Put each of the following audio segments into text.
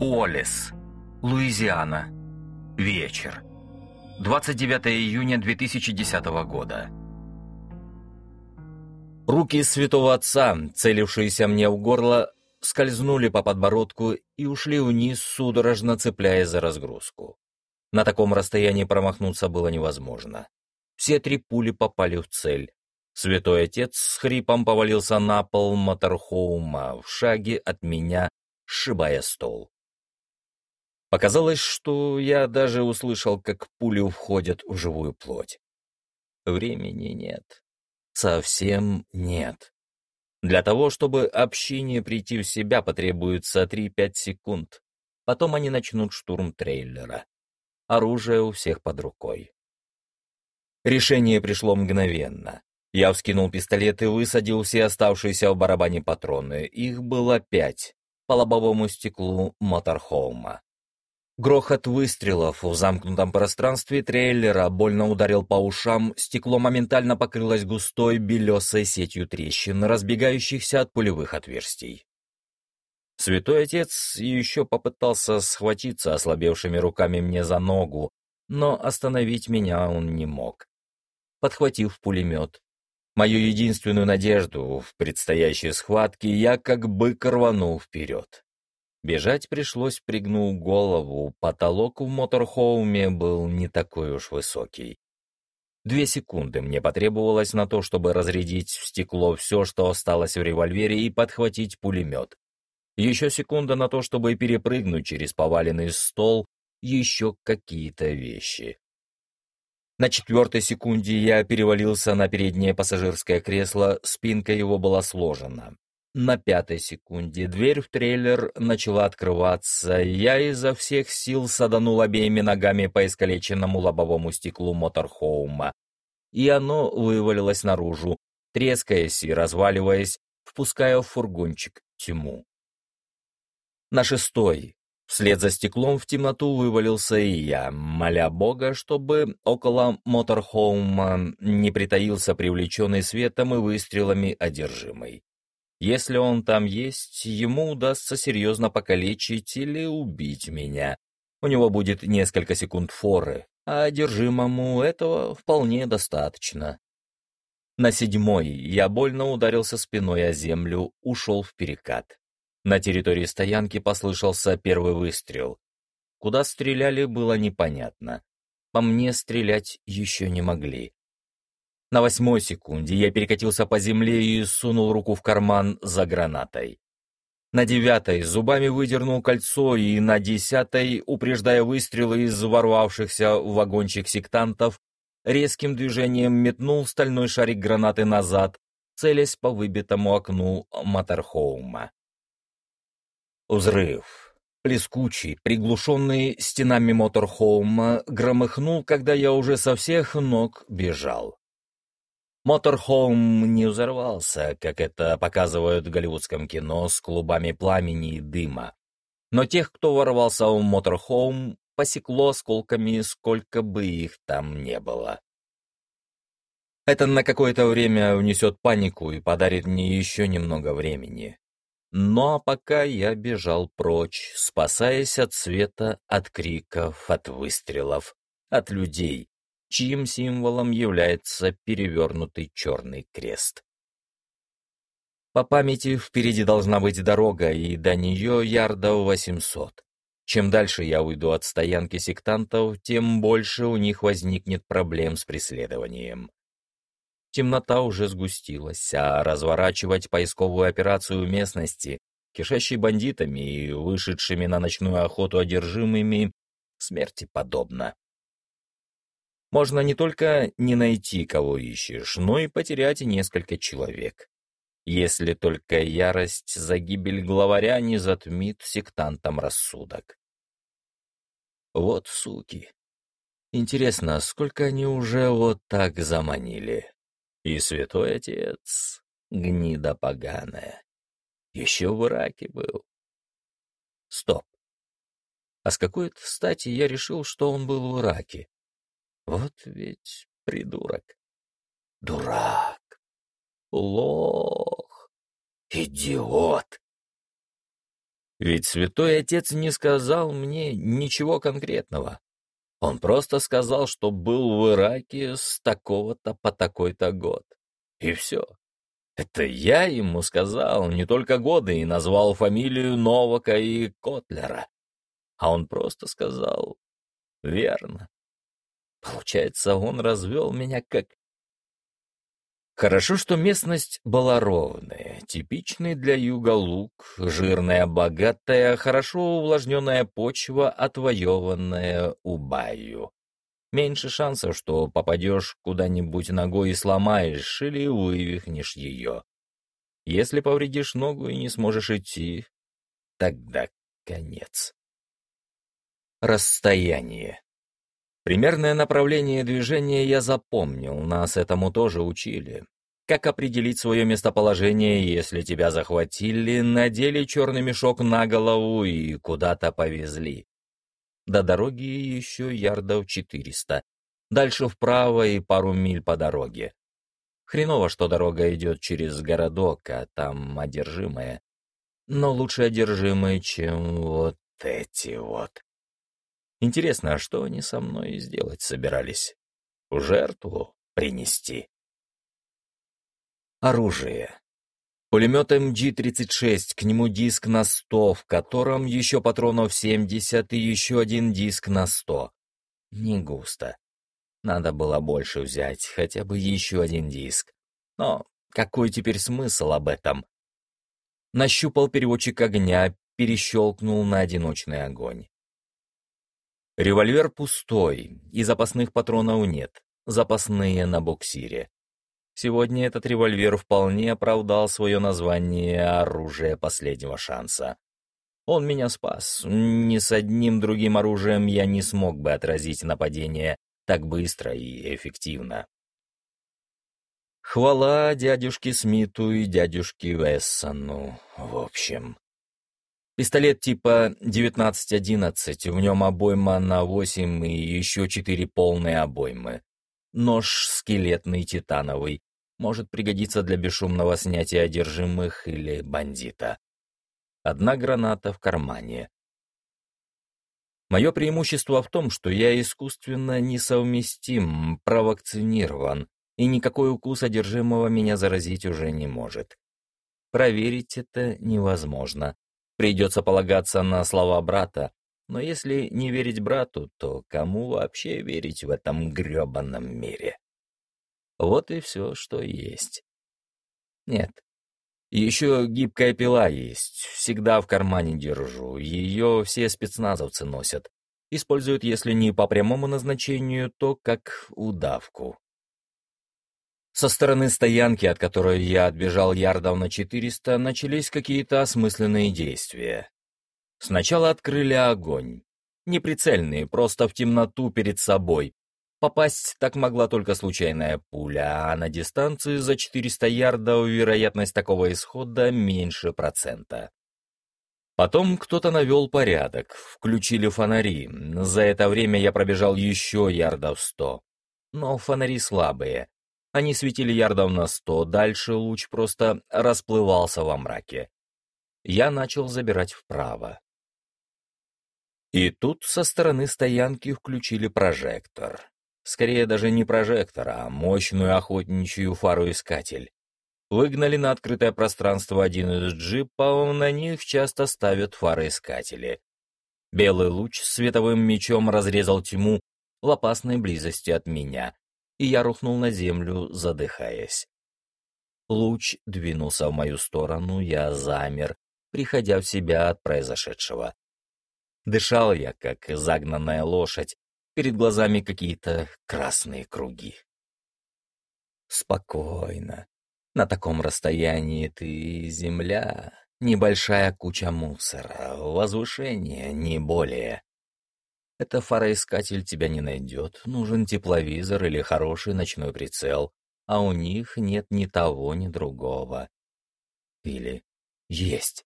Уоллес, Луизиана. Вечер. 29 июня 2010 года. Руки святого отца, целившиеся мне в горло, скользнули по подбородку и ушли вниз, судорожно цепляясь за разгрузку. На таком расстоянии промахнуться было невозможно. Все три пули попали в цель. Святой отец с хрипом повалился на пол моторхоума в шаге от меня, сшибая стол. Показалось, что я даже услышал, как пули входят в живую плоть. Времени нет. Совсем нет. Для того, чтобы общине прийти в себя, потребуется 3-5 секунд. Потом они начнут штурм трейлера. Оружие у всех под рукой. Решение пришло мгновенно. Я вскинул пистолет и высадил все оставшиеся в барабане патроны. Их было пять. По лобовому стеклу моторхоума. Грохот выстрелов в замкнутом пространстве трейлера больно ударил по ушам, стекло моментально покрылось густой белесой сетью трещин, разбегающихся от пулевых отверстий. Святой отец еще попытался схватиться ослабевшими руками мне за ногу, но остановить меня он не мог. Подхватив пулемет, мою единственную надежду в предстоящей схватке, я как бык рванул вперед. Бежать пришлось, пригнув голову, потолок в моторхоуме был не такой уж высокий. Две секунды мне потребовалось на то, чтобы разрядить в стекло все, что осталось в револьвере, и подхватить пулемет. Еще секунда на то, чтобы перепрыгнуть через поваленный стол, еще какие-то вещи. На четвертой секунде я перевалился на переднее пассажирское кресло, спинка его была сложена. На пятой секунде. Дверь в трейлер начала открываться, я изо всех сил саданул обеими ногами по искалеченному лобовому стеклу моторхоума, и оно вывалилось наружу, трескаясь и разваливаясь, впуская в фургончик тьму. На шестой, вслед за стеклом в темноту вывалился и я, моля Бога, чтобы около моторхоума не притаился привлеченный светом и выстрелами одержимый. Если он там есть, ему удастся серьезно покалечить или убить меня. У него будет несколько секунд форы, а одержимому этого вполне достаточно. На седьмой я больно ударился спиной о землю, ушел в перекат. На территории стоянки послышался первый выстрел. Куда стреляли, было непонятно. По мне стрелять еще не могли. На восьмой секунде я перекатился по земле и сунул руку в карман за гранатой. На девятой зубами выдернул кольцо и на десятой, упреждая выстрелы из ворвавшихся в вагончик сектантов, резким движением метнул стальной шарик гранаты назад, целясь по выбитому окну Матерхоума. Взрыв, плескучий, приглушенный стенами Моторхоума, громыхнул, когда я уже со всех ног бежал. Моторхоум не взорвался, как это показывают в голливудском кино с клубами пламени и дыма. Но тех, кто ворвался в Моторхоум, посекло осколками, сколько бы их там не было. Это на какое-то время внесет панику и подарит мне еще немного времени. Но пока я бежал прочь, спасаясь от света, от криков, от выстрелов, от людей, чьим символом является перевернутый черный крест. По памяти впереди должна быть дорога, и до нее ярдов 800. Чем дальше я уйду от стоянки сектантов, тем больше у них возникнет проблем с преследованием. Темнота уже сгустилась, а разворачивать поисковую операцию местности, кишащей бандитами и вышедшими на ночную охоту одержимыми, смерти подобно. Можно не только не найти, кого ищешь, но и потерять несколько человек. Если только ярость за гибель главаря не затмит сектантам рассудок. Вот суки. Интересно, сколько они уже вот так заманили? И святой отец, гнида поганая, еще в Ираке был. Стоп. А с какой-то стати я решил, что он был в Ираке? Вот ведь придурок. Дурак. Лох. Идиот. Ведь святой отец не сказал мне ничего конкретного. Он просто сказал, что был в Ираке с такого-то по такой-то год. И все. Это я ему сказал не только годы и назвал фамилию Новака и Котлера. А он просто сказал «Верно». Получается, он развел меня как Хорошо, что местность была ровная, типичный для юга луг, жирная, богатая, хорошо увлажненная почва, отвоеванная у баю. Меньше шансов, что попадешь куда-нибудь ногой и сломаешь или вывихнешь ее. Если повредишь ногу и не сможешь идти, тогда конец. Расстояние. Примерное направление движения я запомнил, нас этому тоже учили. Как определить свое местоположение, если тебя захватили, надели черный мешок на голову и куда-то повезли? До дороги еще ярдов 400. Дальше вправо и пару миль по дороге. Хреново, что дорога идет через городок, а там одержимые. Но лучше одержимые, чем вот эти вот. Интересно, а что они со мной сделать собирались? Жертву принести? Оружие. Пулемет МГ-36, к нему диск на 100, в котором еще патронов 70 и еще один диск на 100. Не густо. Надо было больше взять, хотя бы еще один диск. Но какой теперь смысл об этом? Нащупал переводчик огня, перещелкнул на одиночный огонь. Револьвер пустой, и запасных патронов нет, запасные на буксире. Сегодня этот револьвер вполне оправдал свое название «оружие последнего шанса». Он меня спас. Ни с одним другим оружием я не смог бы отразить нападение так быстро и эффективно. Хвала дядюшке Смиту и дядюшке Вессону, в общем. Пистолет типа 1911, в нем обойма на 8 и еще 4 полные обоймы. Нож скелетный, титановый, может пригодиться для бесшумного снятия одержимых или бандита. Одна граната в кармане. Мое преимущество в том, что я искусственно несовместим, провакцинирован, и никакой укус одержимого меня заразить уже не может. Проверить это невозможно. Придется полагаться на слова брата, но если не верить брату, то кому вообще верить в этом грёбаном мире? Вот и все, что есть. Нет. Еще гибкая пила есть, всегда в кармане держу, ее все спецназовцы носят. Используют, если не по прямому назначению, то как удавку. Со стороны стоянки, от которой я отбежал ярдов на 400, начались какие-то осмысленные действия. Сначала открыли огонь. Неприцельные, просто в темноту перед собой. Попасть так могла только случайная пуля, а на дистанции за 400 ярдов вероятность такого исхода меньше процента. Потом кто-то навел порядок, включили фонари. За это время я пробежал еще ярдов сто. Но фонари слабые, они светили ярдов на сто, дальше луч просто расплывался во мраке. Я начал забирать вправо. И тут со стороны стоянки включили прожектор. Скорее даже не прожектор, а мощную охотничью фару-искатель. Выгнали на открытое пространство один из джипов, на них часто ставят фароискатели. Белый луч световым мечом разрезал тьму в опасной близости от меня, и я рухнул на землю, задыхаясь. Луч двинулся в мою сторону, я замер, приходя в себя от произошедшего. Дышал я, как загнанная лошадь, перед глазами какие-то красные круги. Спокойно. На таком расстоянии ты земля, небольшая куча мусора, возвышение, не более. Это фароискатель тебя не найдет, нужен тепловизор или хороший ночной прицел, а у них нет ни того, ни другого. Или есть.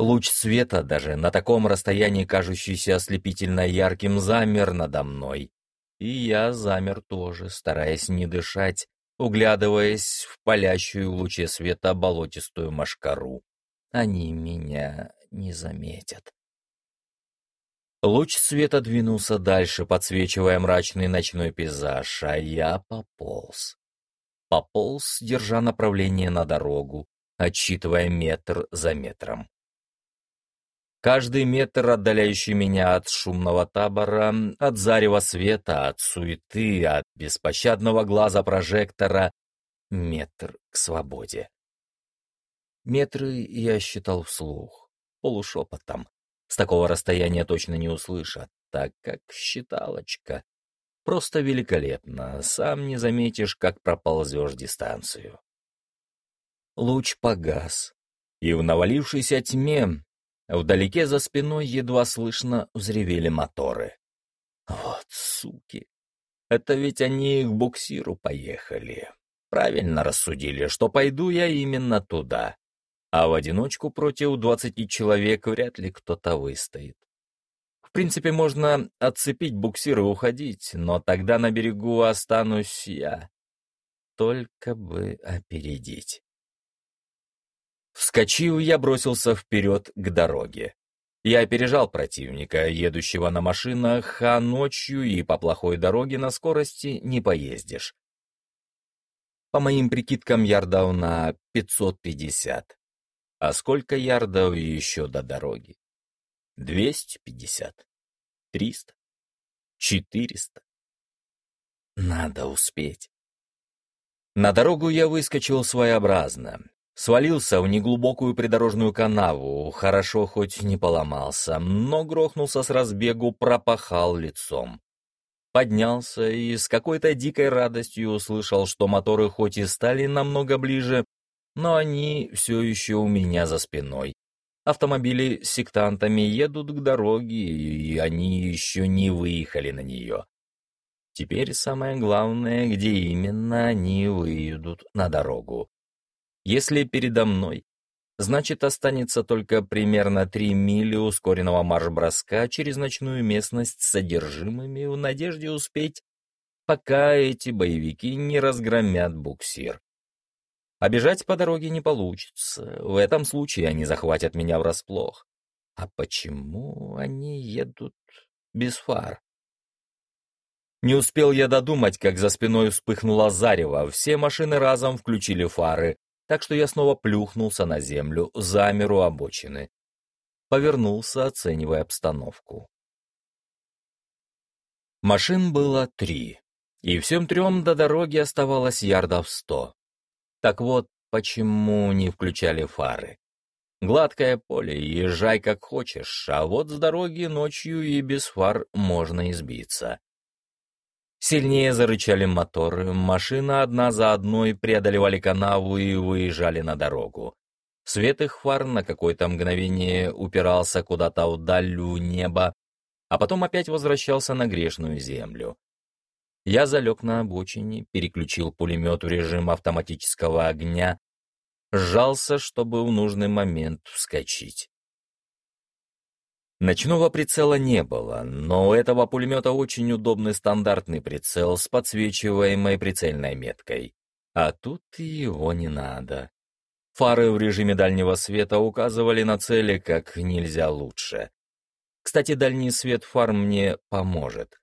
Луч света, даже на таком расстоянии кажущийся ослепительно ярким, замер надо мной. И я замер тоже, стараясь не дышать, углядываясь в палящую в луче света болотистую машкару. они меня не заметят. Луч света двинулся дальше, подсвечивая мрачный ночной пейзаж, а я пополз. Пополз, держа направление на дорогу, отсчитывая метр за метром. Каждый метр, отдаляющий меня от шумного табора, от зарева света, от суеты, от беспощадного глаза прожектора, метр к свободе. Метры я считал вслух, полушепотом. С такого расстояния точно не услышат, так как считалочка. Просто великолепно, сам не заметишь, как проползешь дистанцию. Луч погас, и в навалившейся тьме вдалеке за спиной едва слышно взревели моторы. Вот суки! Это ведь они к буксиру поехали. Правильно рассудили, что пойду я именно туда а в одиночку против двадцати человек вряд ли кто-то выстоит. В принципе, можно отцепить буксир и уходить, но тогда на берегу останусь я. Только бы опередить. Вскочив, я бросился вперед к дороге. Я опережал противника, едущего на машинах, а ночью и по плохой дороге на скорости не поездишь. По моим прикидкам, ярдов на 550. А сколько ярдов еще до дороги? Двести пятьдесят? Триста? Четыреста? Надо успеть. На дорогу я выскочил своеобразно. Свалился в неглубокую придорожную канаву, хорошо хоть не поломался, но грохнулся с разбегу, пропахал лицом. Поднялся и с какой-то дикой радостью услышал, что моторы хоть и стали намного ближе, но они все еще у меня за спиной. Автомобили с сектантами едут к дороге, и они еще не выехали на нее. Теперь самое главное, где именно они выедут на дорогу. Если передо мной, значит останется только примерно три мили ускоренного марш-броска через ночную местность с содержимыми в надежде успеть, пока эти боевики не разгромят буксир. Обежать по дороге не получится. В этом случае они захватят меня врасплох. А почему они едут без фар? Не успел я додумать, как за спиной вспыхнуло зарево. Все машины разом включили фары, так что я снова плюхнулся на землю, замер у обочины. Повернулся, оценивая обстановку. Машин было три, и всем трем до дороги оставалось ярдов сто. Так вот, почему не включали фары. Гладкое поле, езжай как хочешь, а вот с дороги ночью и без фар можно избиться. Сильнее зарычали моторы, машины одна за одной преодолевали канаву и выезжали на дорогу. Свет их фар на какое-то мгновение упирался куда-то вдаль у неба, а потом опять возвращался на грешную землю. Я залег на обочине, переключил пулемет в режим автоматического огня, сжался, чтобы в нужный момент вскочить. Ночного прицела не было, но у этого пулемета очень удобный стандартный прицел с подсвечиваемой прицельной меткой. А тут его не надо. Фары в режиме дальнего света указывали на цели как нельзя лучше. Кстати, дальний свет фар мне поможет.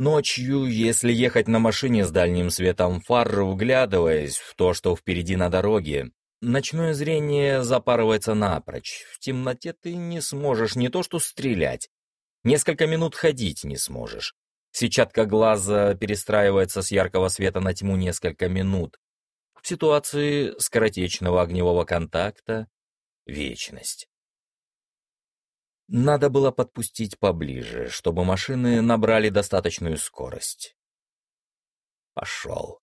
Ночью, если ехать на машине с дальним светом фар, вглядываясь в то, что впереди на дороге, ночное зрение запарывается напрочь. В темноте ты не сможешь не то что стрелять, несколько минут ходить не сможешь. Сетчатка глаза перестраивается с яркого света на тьму несколько минут. В ситуации скоротечного огневого контакта — вечность. Надо было подпустить поближе, чтобы машины набрали достаточную скорость. Пошел.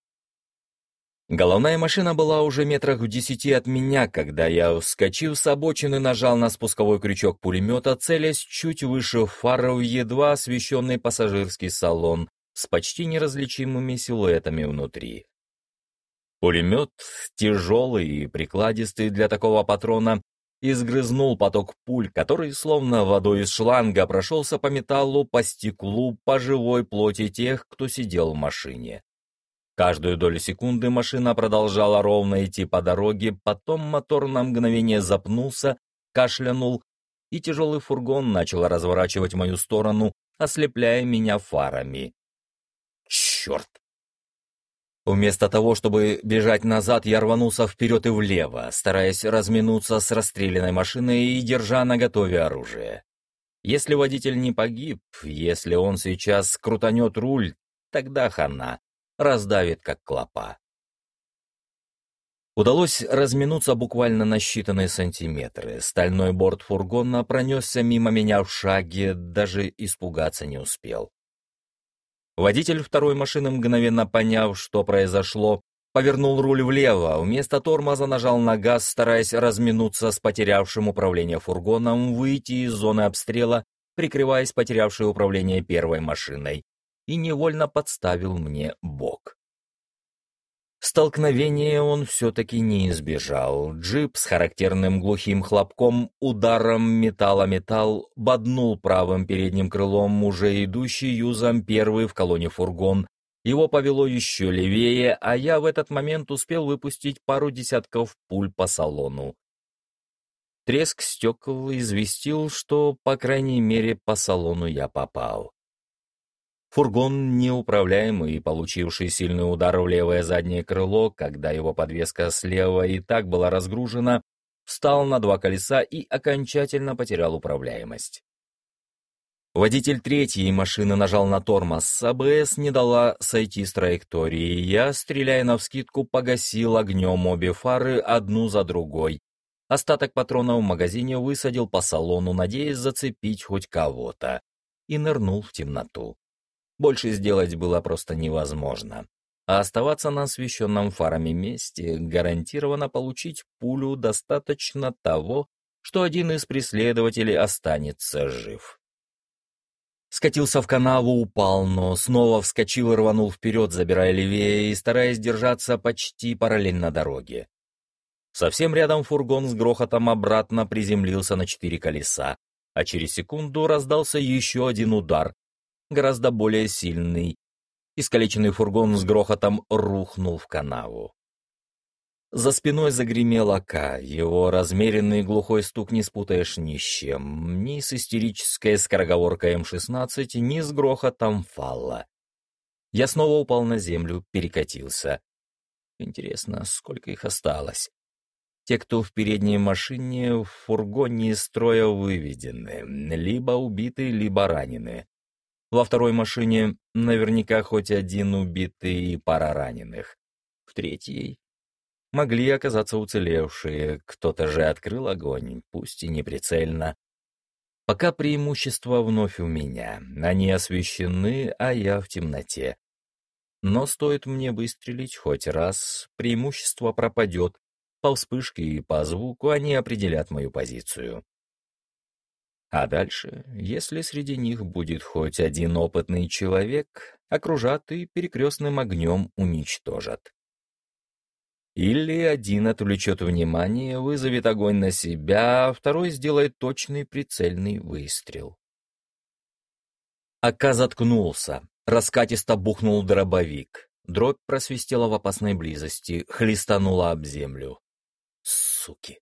Головная машина была уже метрах в десяти от меня, когда я, вскочив с обочины, нажал на спусковой крючок пулемета, целясь чуть выше фаров едва освещенный пассажирский салон с почти неразличимыми силуэтами внутри. Пулемет, тяжелый и прикладистый для такого патрона, изгрызнул поток пуль, который, словно водой из шланга, прошелся по металлу, по стеклу, по живой плоти тех, кто сидел в машине. Каждую долю секунды машина продолжала ровно идти по дороге, потом мотор на мгновение запнулся, кашлянул, и тяжелый фургон начал разворачивать мою сторону, ослепляя меня фарами. Черт! Вместо того, чтобы бежать назад, я рванулся вперед и влево, стараясь разминуться с расстрелянной машиной и держа наготове оружие. Если водитель не погиб, если он сейчас крутанет руль, тогда хана раздавит как клопа. Удалось разминуться буквально на считанные сантиметры. Стальной борт фургона пронесся мимо меня в шаге, даже испугаться не успел. Водитель второй машины, мгновенно поняв, что произошло, повернул руль влево, вместо тормоза нажал на газ, стараясь разминуться с потерявшим управление фургоном, выйти из зоны обстрела, прикрываясь потерявшей управление первой машиной, и невольно подставил мне бок. Столкновения он все-таки не избежал. Джип с характерным глухим хлопком, ударом металла-металл, боднул правым передним крылом уже идущий юзом первый в колонне фургон. Его повело еще левее, а я в этот момент успел выпустить пару десятков пуль по салону. Треск стекол известил, что, по крайней мере, по салону я попал. Фургон, неуправляемый получивший сильный удар в левое заднее крыло, когда его подвеска слева и так была разгружена, встал на два колеса и окончательно потерял управляемость. Водитель третьей машины нажал на тормоз, АБС не дала сойти с траектории, я, стреляя навскидку, погасил огнем обе фары одну за другой. Остаток патронов в магазине высадил по салону, надеясь зацепить хоть кого-то, и нырнул в темноту. Больше сделать было просто невозможно. А оставаться на освещенном фарами месте гарантированно получить пулю достаточно того, что один из преследователей останется жив. Скатился в канаву, упал, но снова вскочил и рванул вперед, забирая левее и стараясь держаться почти параллельно дороге. Совсем рядом фургон с грохотом обратно приземлился на четыре колеса, а через секунду раздался еще один удар, гораздо более сильный. Искалеченный фургон с грохотом рухнул в канаву. За спиной загремел ока, его размеренный глухой стук не спутаешь ни с чем, ни с истерической скороговоркой М-16, ни с грохотом фалла. Я снова упал на землю, перекатился. Интересно, сколько их осталось? Те, кто в передней машине, в фургоне из строя выведены, либо убиты, либо ранены. Во второй машине наверняка хоть один убитый и пара раненых. В третьей могли оказаться уцелевшие, кто-то же открыл огонь, пусть и неприцельно. Пока преимущество вновь у меня, они освещены, а я в темноте. Но стоит мне выстрелить хоть раз, преимущество пропадет. По вспышке и по звуку они определят мою позицию. А дальше, если среди них будет хоть один опытный человек, окружат и перекрестным огнем уничтожат. Или один отвлечет внимание, вызовет огонь на себя, а второй сделает точный прицельный выстрел. Ака заткнулся, раскатисто бухнул дробовик. Дробь просвистела в опасной близости, хлестанула об землю. Суки!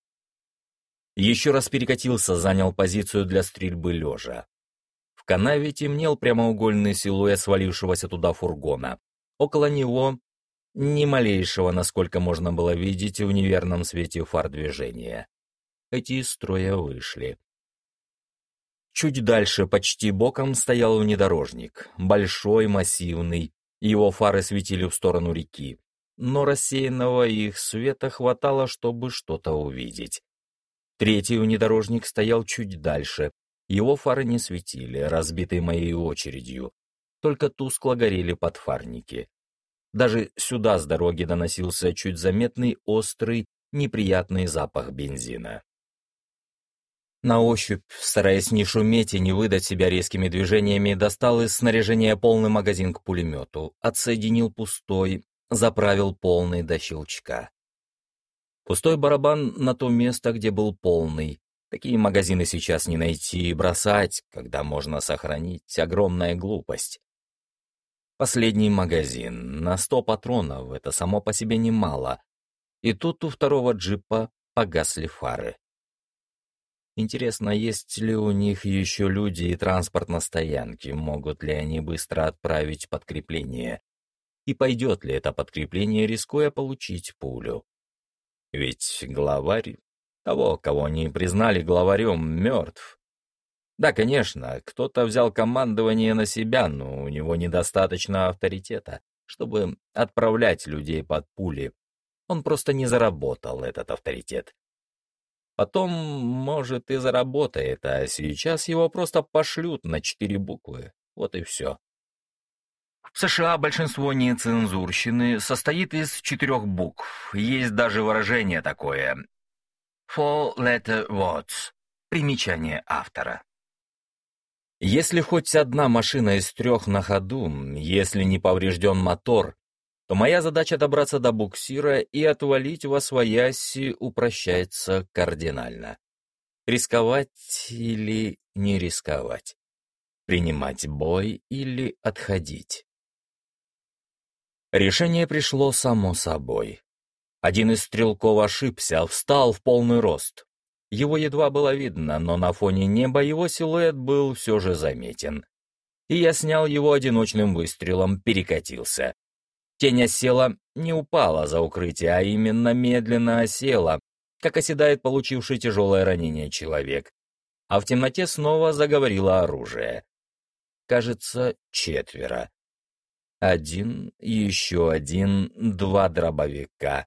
Еще раз перекатился, занял позицию для стрельбы лежа. В канаве темнел прямоугольный силуэт свалившегося туда фургона. Около него ни малейшего, насколько можно было видеть в неверном свете фар движения. Эти из строя вышли. Чуть дальше, почти боком, стоял внедорожник. Большой, массивный. Его фары светили в сторону реки. Но рассеянного их света хватало, чтобы что-то увидеть. Третий внедорожник стоял чуть дальше. Его фары не светили, разбитые моей очередью. Только тускло горели подфарники. Даже сюда с дороги доносился чуть заметный, острый, неприятный запах бензина. На ощупь, стараясь не шуметь и не выдать себя резкими движениями, достал из снаряжения полный магазин к пулемету, отсоединил пустой, заправил полный до щелчка. Пустой барабан на то место, где был полный. Такие магазины сейчас не найти и бросать, когда можно сохранить огромная глупость. Последний магазин, на сто патронов, это само по себе немало. И тут у второго джипа погасли фары. Интересно, есть ли у них еще люди и транспорт на стоянке, могут ли они быстро отправить подкрепление? И пойдет ли это подкрепление, рискуя получить пулю? Ведь главарь, того, кого они признали главарем, мертв. Да, конечно, кто-то взял командование на себя, но у него недостаточно авторитета, чтобы отправлять людей под пули. Он просто не заработал этот авторитет. Потом, может, и заработает, а сейчас его просто пошлют на четыре буквы. Вот и все. В США большинство нецензурщины состоит из четырех букв. Есть даже выражение такое «four letter words» — примечание автора. Если хоть одна машина из трех на ходу, если не поврежден мотор, то моя задача добраться до буксира и отвалить во свояси упрощается кардинально. Рисковать или не рисковать? Принимать бой или отходить? Решение пришло само собой. Один из стрелков ошибся, встал в полный рост. Его едва было видно, но на фоне неба его силуэт был все же заметен. И я снял его одиночным выстрелом, перекатился. Тень осела не упала за укрытие, а именно медленно осела, как оседает получивший тяжелое ранение человек. А в темноте снова заговорило оружие. Кажется, четверо. Один, еще один, два дробовика.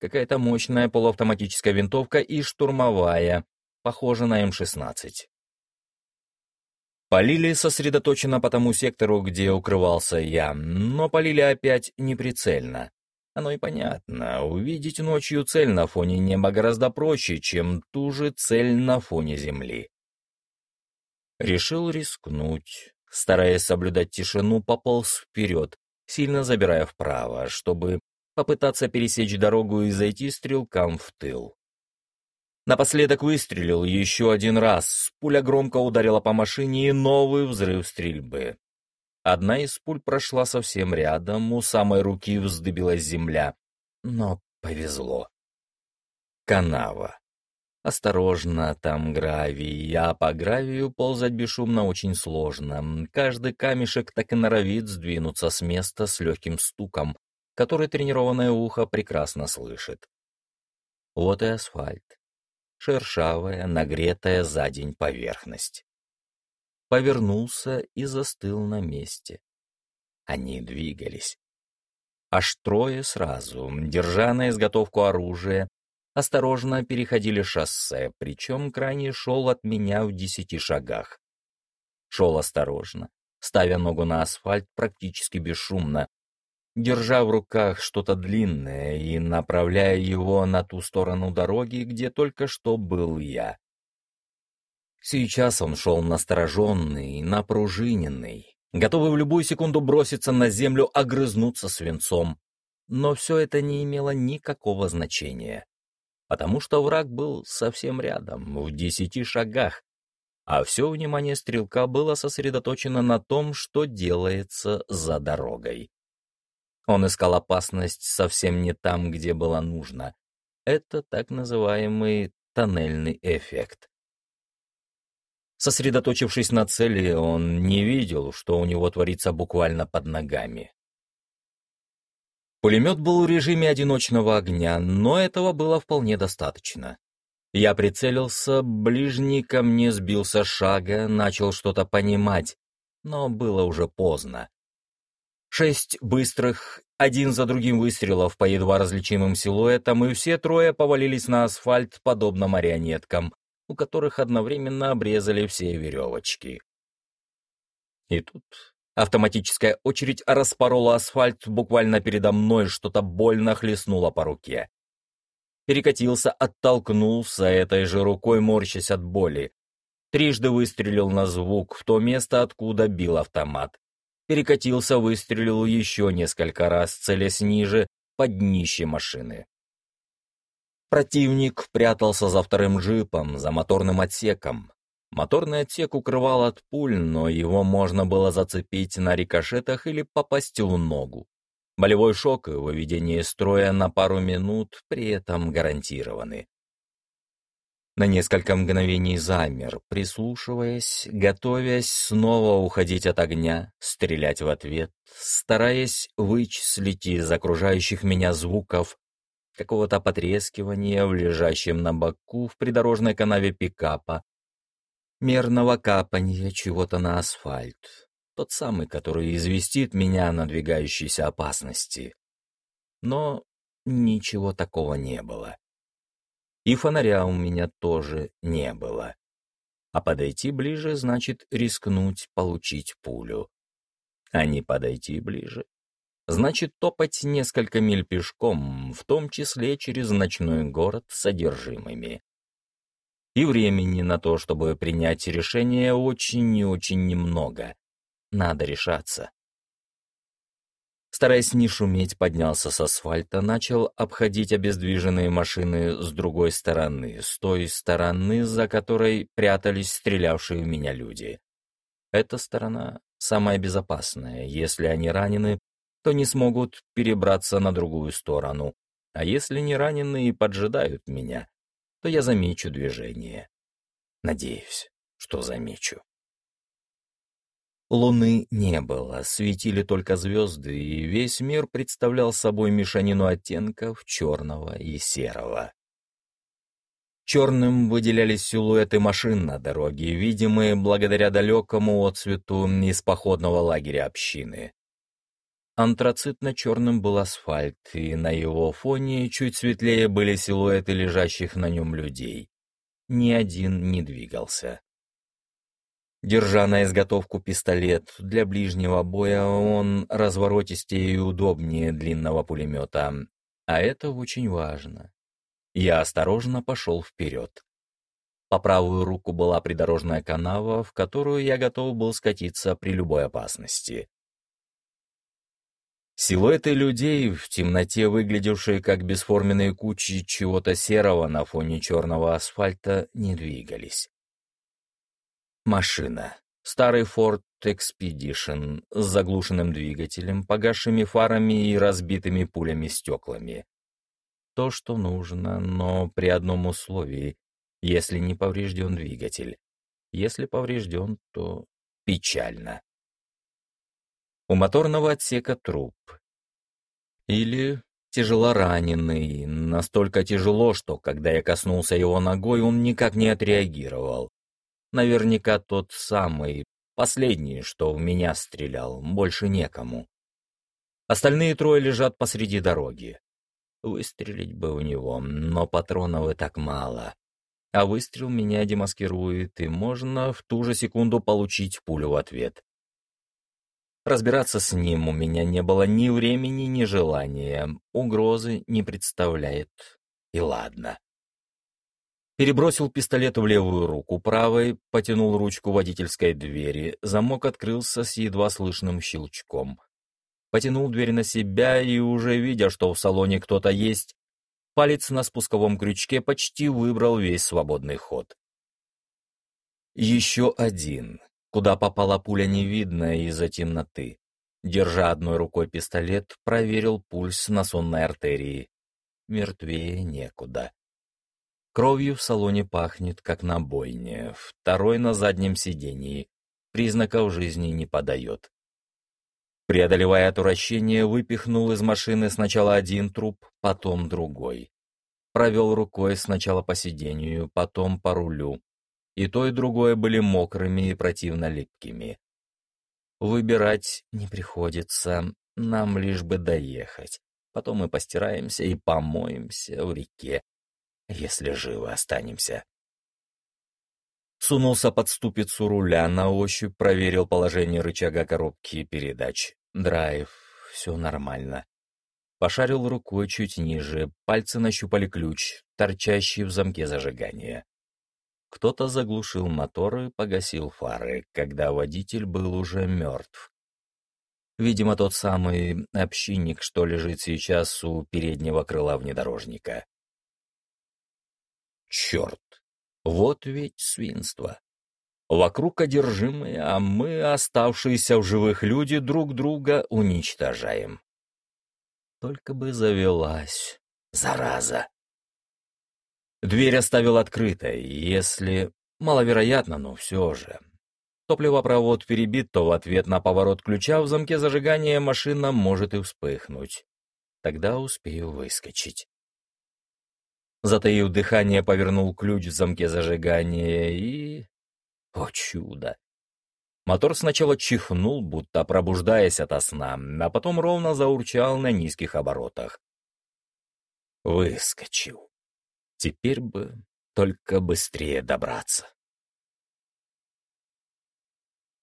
Какая-то мощная полуавтоматическая винтовка и штурмовая, похожа на М-16. Полили сосредоточенно по тому сектору, где укрывался я, но полили опять неприцельно. Оно и понятно, увидеть ночью цель на фоне неба гораздо проще, чем ту же цель на фоне земли. Решил рискнуть. Стараясь соблюдать тишину, пополз вперед, сильно забирая вправо, чтобы попытаться пересечь дорогу и зайти стрелкам в тыл. Напоследок выстрелил еще один раз. Пуля громко ударила по машине и новый взрыв стрельбы. Одна из пуль прошла совсем рядом, у самой руки вздыбилась земля. Но повезло. Канава. Осторожно, там гравий, а по гравию ползать бесшумно очень сложно. Каждый камешек так и норовит сдвинуться с места с легким стуком, который тренированное ухо прекрасно слышит. Вот и асфальт шершавая, нагретая за день поверхность. Повернулся и застыл на месте. Они двигались. Аж трое сразу, держа на изготовку оружие, осторожно переходили шоссе, причем крайний шел от меня в десяти шагах. Шел осторожно, ставя ногу на асфальт практически бесшумно, держа в руках что-то длинное и направляя его на ту сторону дороги, где только что был я. Сейчас он шел настороженный, напружиненный, готовый в любую секунду броситься на землю, огрызнуться свинцом. Но все это не имело никакого значения, потому что враг был совсем рядом, в десяти шагах, а все внимание стрелка было сосредоточено на том, что делается за дорогой. Он искал опасность совсем не там, где было нужно. Это так называемый тоннельный эффект. Сосредоточившись на цели, он не видел, что у него творится буквально под ногами. Пулемет был в режиме одиночного огня, но этого было вполне достаточно. Я прицелился, ближний ко мне сбился шага, начал что-то понимать, но было уже поздно. Шесть быстрых, один за другим выстрелов по едва различимым силуэтам, и все трое повалились на асфальт, подобно марионеткам, у которых одновременно обрезали все веревочки. И тут автоматическая очередь распорола асфальт буквально передо мной, что-то больно хлестнуло по руке. Перекатился, оттолкнулся этой же рукой, морщась от боли. Трижды выстрелил на звук в то место, откуда бил автомат перекатился, выстрелил еще несколько раз, целясь ниже, под днище машины. Противник прятался за вторым джипом, за моторным отсеком. Моторный отсек укрывал от пуль, но его можно было зацепить на рикошетах или попасть в ногу. Болевой шок и выведение строя на пару минут при этом гарантированы. На несколько мгновений замер, прислушиваясь, готовясь снова уходить от огня, стрелять в ответ, стараясь вычислить из окружающих меня звуков какого-то потрескивания в лежащем на боку в придорожной канаве пикапа, мерного капанья чего-то на асфальт, тот самый, который известит меня о надвигающейся опасности. Но ничего такого не было. И фонаря у меня тоже не было. А подойти ближе значит рискнуть получить пулю. А не подойти ближе значит топать несколько миль пешком, в том числе через ночной город с содержимыми. И времени на то, чтобы принять решение, очень и очень немного. Надо решаться. Стараясь не шуметь, поднялся с асфальта, начал обходить обездвиженные машины с другой стороны, с той стороны, за которой прятались стрелявшие в меня люди. Эта сторона самая безопасная. Если они ранены, то не смогут перебраться на другую сторону. А если не ранены и поджидают меня, то я замечу движение. Надеюсь, что замечу. Луны не было, светили только звезды, и весь мир представлял собой мешанину оттенков черного и серого. Черным выделялись силуэты машин на дороге, видимые благодаря далекому отцвету из походного лагеря общины. Антрацитно-черным был асфальт, и на его фоне чуть светлее были силуэты лежащих на нем людей. Ни один не двигался. Держа на изготовку пистолет для ближнего боя, он разворотистее и удобнее длинного пулемета. А это очень важно. Я осторожно пошел вперед. По правую руку была придорожная канава, в которую я готов был скатиться при любой опасности. Силуэты людей, в темноте выглядевшие как бесформенные кучи чего-то серого на фоне черного асфальта, не двигались. Машина. Старый Ford Expedition с заглушенным двигателем, погасшими фарами и разбитыми пулями стеклами. То, что нужно, но при одном условии, если не поврежден двигатель. Если поврежден, то печально. У моторного отсека труп. Или тяжелораненый, настолько тяжело, что, когда я коснулся его ногой, он никак не отреагировал. Наверняка тот самый, последний, что в меня стрелял, больше некому. Остальные трое лежат посреди дороги. Выстрелить бы в него, но патронов и так мало. А выстрел меня демаскирует, и можно в ту же секунду получить пулю в ответ. Разбираться с ним у меня не было ни времени, ни желания. Угрозы не представляет. И ладно. Перебросил пистолет в левую руку, правой потянул ручку водительской двери. Замок открылся с едва слышным щелчком. Потянул дверь на себя и, уже видя, что в салоне кто-то есть, палец на спусковом крючке почти выбрал весь свободный ход. Еще один. Куда попала пуля не видно из-за темноты. Держа одной рукой пистолет, проверил пульс на сонной артерии. Мертвее некуда. Кровью в салоне пахнет, как на бойне, второй на заднем сидении. Признаков жизни не подает. Преодолевая отвращение, выпихнул из машины сначала один труп, потом другой. Провел рукой сначала по сидению, потом по рулю. И то, и другое были мокрыми и противно липкими. Выбирать не приходится, нам лишь бы доехать. Потом мы постираемся и помоемся в реке, если живы останемся. Сунулся под ступицу руля, на ощупь проверил положение рычага коробки передач. Драйв, все нормально. Пошарил рукой чуть ниже, пальцы нащупали ключ, торчащий в замке зажигания. Кто-то заглушил мотор и погасил фары, когда водитель был уже мертв. Видимо, тот самый общинник, что лежит сейчас у переднего крыла внедорожника. Черт! Вот ведь свинство. Вокруг одержимые, а мы, оставшиеся в живых люди, друг друга уничтожаем. Только бы завелась, зараза. Дверь оставил открытой, если... Маловероятно, но все же. Топливопровод перебит, то в ответ на поворот ключа в замке зажигания машина может и вспыхнуть. Тогда успею выскочить. Затаив дыхание, повернул ключ в замке зажигания и... О чудо! Мотор сначала чихнул, будто пробуждаясь ото сна, а потом ровно заурчал на низких оборотах. Выскочил. Теперь бы только быстрее добраться.